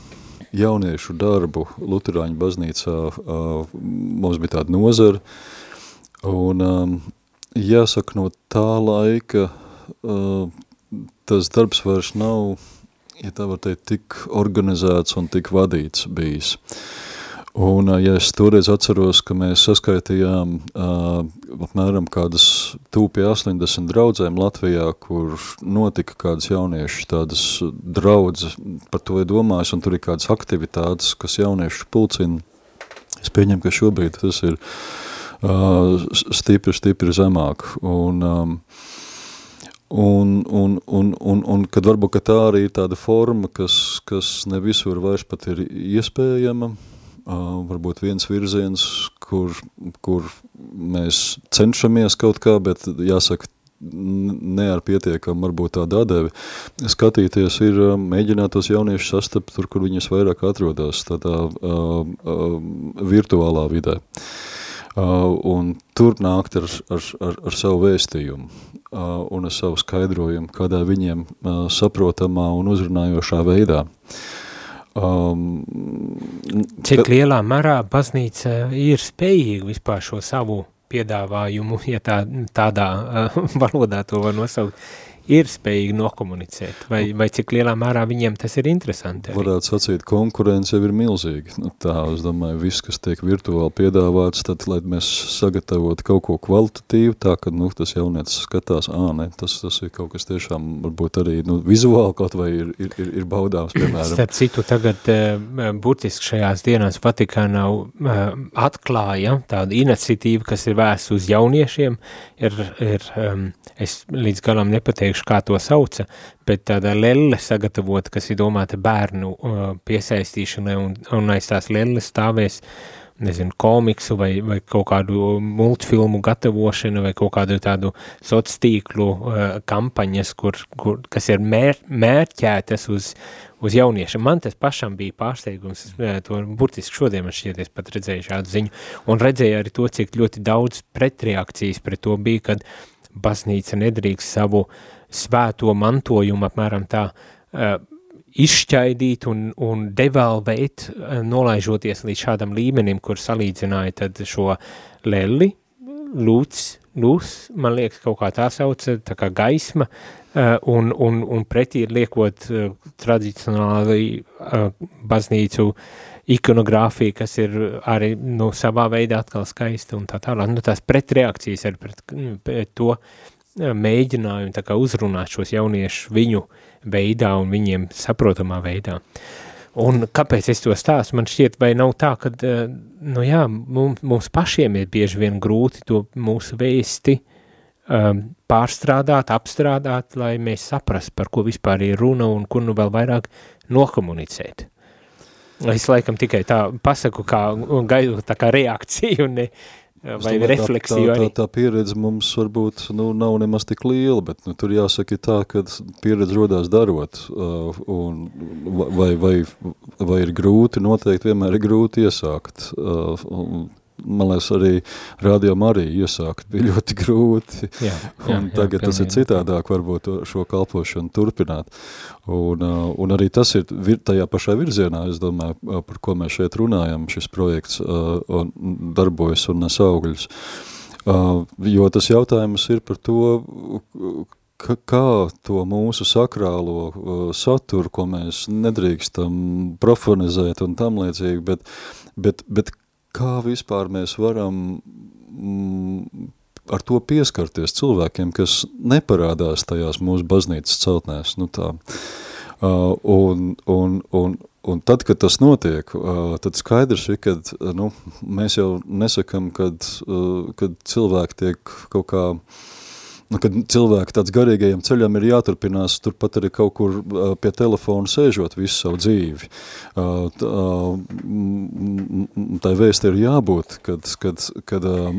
jauniešu darbu Luterāņu baznīcā. Uh, mums bija tāda nozara, un um, jāsaka, no tā laika uh, tas darbs vairs nav ja tā var teikt, tik organizēts un tik vadīts bijis. Un, ja es toreiz atceros, ka mēs saskaitījām uh, apmēram kādas tūpie 80 draudzēm Latvijā, kur notika kādas jauniešu tādas draudzes, par to ir domājis, un tur ir kādas aktivitātes, kas jauniešu pulcina. Es pieņemu, ka šobrīd tas ir uh, stipri, stipri zemāk. Un, um, Un, un, un, un, un kad varbūt ka tā arī ir tāda forma, kas, kas ne visur vairs pat ir iespējama, uh, varbūt viens virziens, kur, kur mēs cenšamies kaut kā, bet jāsaka, ne ar pietiekam varbūt tādu atdevi. Skatīties ir mēģināt tos jauniešus sastapt tur, kur viņas vairāk atrodas, tādā uh, uh, virtuālā vidē. Uh, un tur nākt ar, ar, ar, ar savu vēstījumu. uh, un ar savu skaidrojumu, kādā viņiem uh, saprotamā un uzrunājošā veidā. Um, Cik lielā mērā baznīca ir spējīga vispār šo savu piedāvājumu, ja tā, tādā uh, valodā to var nosaukt, ir spējīgi nokomunicēt, vai, vai cik lielā mērā viņiem tas ir interesanti? Arī? Varētu sacīt, konkurence jau ir milzīga. Nu, tā, es domāju, viss, kas tiek virtuāli piedāvāts, tad, lai mēs sagatavotu kaut ko kvalitatīvu, tā, ka, nu, tas jaunietis skatās, ā, ne, tas, tas ir kaut kas tiešām, varbūt arī, nu, vizuāli kaut vai ir, ir, ir, ir baudāms, piemēram. Starp citu, tagad uh, burtiski šajās dienās Vatikānā uh, atklāja tādu iniciatīvu, kas ir vērsts uz jauniešiem, ir, ir um, es līdz galam nepateikšu, nepateikšu, kā to sauca, bet tāda lelle sagatavota, kas ir domāta bērnu uh, piesaistīšanai un, un aiz tās lelles stāvēs, nezinu, komiksu vai, vai kaut kādu multfilmu gatavošanu vai kaut kādu tādu sociātīklu uh, kampaņas, kur, kur, kas ir mēr, mērķētas uz, uz jauniešiem. Man tas pašam bija pārsteigums, es to burtiski šodien man šķiet, es pat redzēju šādu ziņu, un redzēju arī to, cik ļoti daudz pretreakcijas pret to bija, kad baznīca nedrīkst savu uh, svēto mantojumu apmēram tā uh, izšķaidīt un, un devalvēt, uh, nolaižoties līdz šādam līmenim, kur salīdzināja tad šo lelli, lūts, lūs, man liekas, kaut kā tā sauc, tā kā gaisma, uh, un, un, un pretī ir liekot uh, tradicionāli uh, baznīcu ikonogrāfija, kas ir arī, nu, savā veidā atkal skaista un tā tālāk. Nu, tās pretreakcijas arī pret, pret to, mēģinājumu kā uzrunāt šos jauniešus viņu veidā un viņiem saprotamā veidā. Un kāpēc es to stāstu? Man šķiet, vai nav tā, ka, nu jā, mums, mums pašiem ir bieži vien grūti to mūsu vēsti um, pārstrādāt, apstrādāt, lai mēs saprastu, par ko vispār ir runa un kur nu vēl vairāk nokomunicēt. Es laikam tikai tā pasaku kā, tā kā reakciju ne, vai domāju, refleksiju tā, tā, tā, tā pieredze mums varbūt nu, nav nemaz tik liela, bet nu, tur jāsaka tā, ka pieredze rodās darot, uh, un vai, vai, vai ir grūti, noteikti vienmēr ir grūti iesākt. Uh, un, man liekas, arī rādījumā arī iesākt bija ļoti grūti, Jā, jā, un jā, tagad tas ir citādāk varbūt šo kalpošanu turpināt. Un, uh, un arī tas ir vir, tajā pašā virzienā, es domāju, uh, par ko mēs šeit runājam, šis projekts uh, un darbojas un nes augļus. Jo tas jautājums ir par to, kā to mūsu sakrālo saturu, ko mēs nedrīkstam profanizēt un tam līdzīgi, bet, bet, bet kā vispār mēs varam mm, ar to pieskarties cilvēkiem, kas neparādās tajās mūsu baznīcas celtnēs, nu tā. Uh, un, un, un, un tad, kad tas notiek, uh, tad skaidrs ir, ka nu, mēs jau nesakam, kad, uh, kad cilvēki tiek kaut kā Nu, kad cilvēki tāds garīgajam ceļam ir jāturpinās, turpat arī kaut kur uh, pie telefona sēžot visu savu dzīvi. Uh, t- m- m- tai vēsti ir jābūt, kad, kad, kad uh,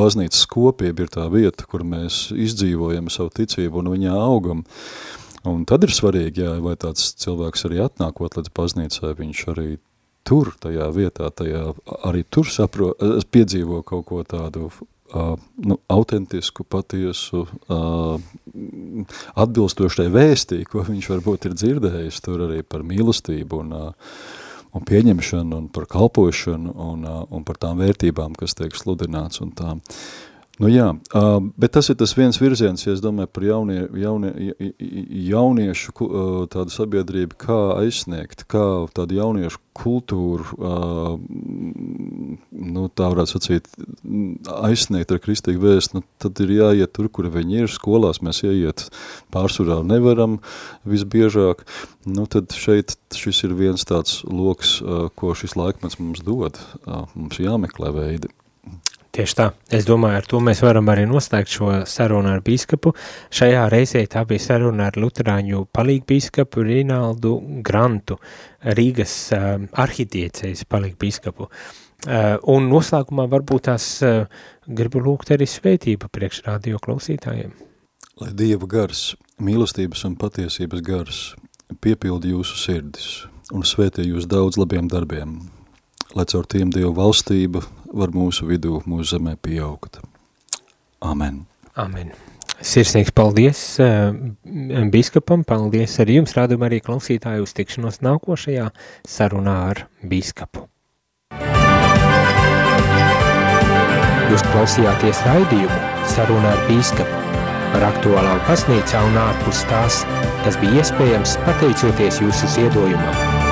baznīcas kopība ir tā vieta, kur mēs izdzīvojam savu ticību un viņā augam. Un tad ir svarīgi, jā, vai tāds cilvēks arī atnākot līdz baznīcai, viņš arī tur, tajā vietā, tajā, arī tur sapro, piedzīvo kaut ko tādu uh, nu, autentisku, patiesu, uh, atbilstošai vēstī, ko viņš varbūt ir dzirdējis tur arī par mīlestību un, uh, un pieņemšanu un par kalpošanu un, un par tām vērtībām, kas tiek sludināts un tām. Nu jā, bet tas ir tas viens virziens, ja es domāju par jaunie, jaunie, ja- ja- jauniešu tādu sabiedrību, kā aizsniegt, kā tādu jauniešu kultūru, nu tā varētu sacīt, aizsniegt ar kristīgu vēstu, nu tad ir jāiet tur, kur viņi ir, skolās mēs ieiet pārsvarā nevaram visbiežāk, nu tad šeit šis ir viens tāds loks, ko šis laikmets mums dod, mums jāmeklē veidi. Tieši tā. Es domāju, ar to mēs varam arī noslēgt šo sarunu ar bīskapu. Šajā reizē tā bija saruna ar Luterāņu palīgbīskapu Rinaldu Grantu, Rīgas uh, arhidiecējas palīgbīskapu. Uh, un noslēgumā varbūt tās uh, gribu lūgt arī svētību priekš radio klausītājiem. Lai Dieva gars, mīlestības un patiesības gars piepildi jūsu sirdis un svētī jūs daudz labiem darbiem, lai caur tiem Dieva valstība var mūsu vidū, mūsu zemē pieaugt. Amen. Amen. Sirsnīgs paldies uh, biskupam, paldies arī jums, rādum arī klausītāju uz tikšanos nākošajā sarunā ar biskupu. Jūs klausījāties raidījumu sarunā ar biskupu par aktuālām pasnīcā un ārpus tās, kas bija iespējams pateicoties jūsu ziedojumam.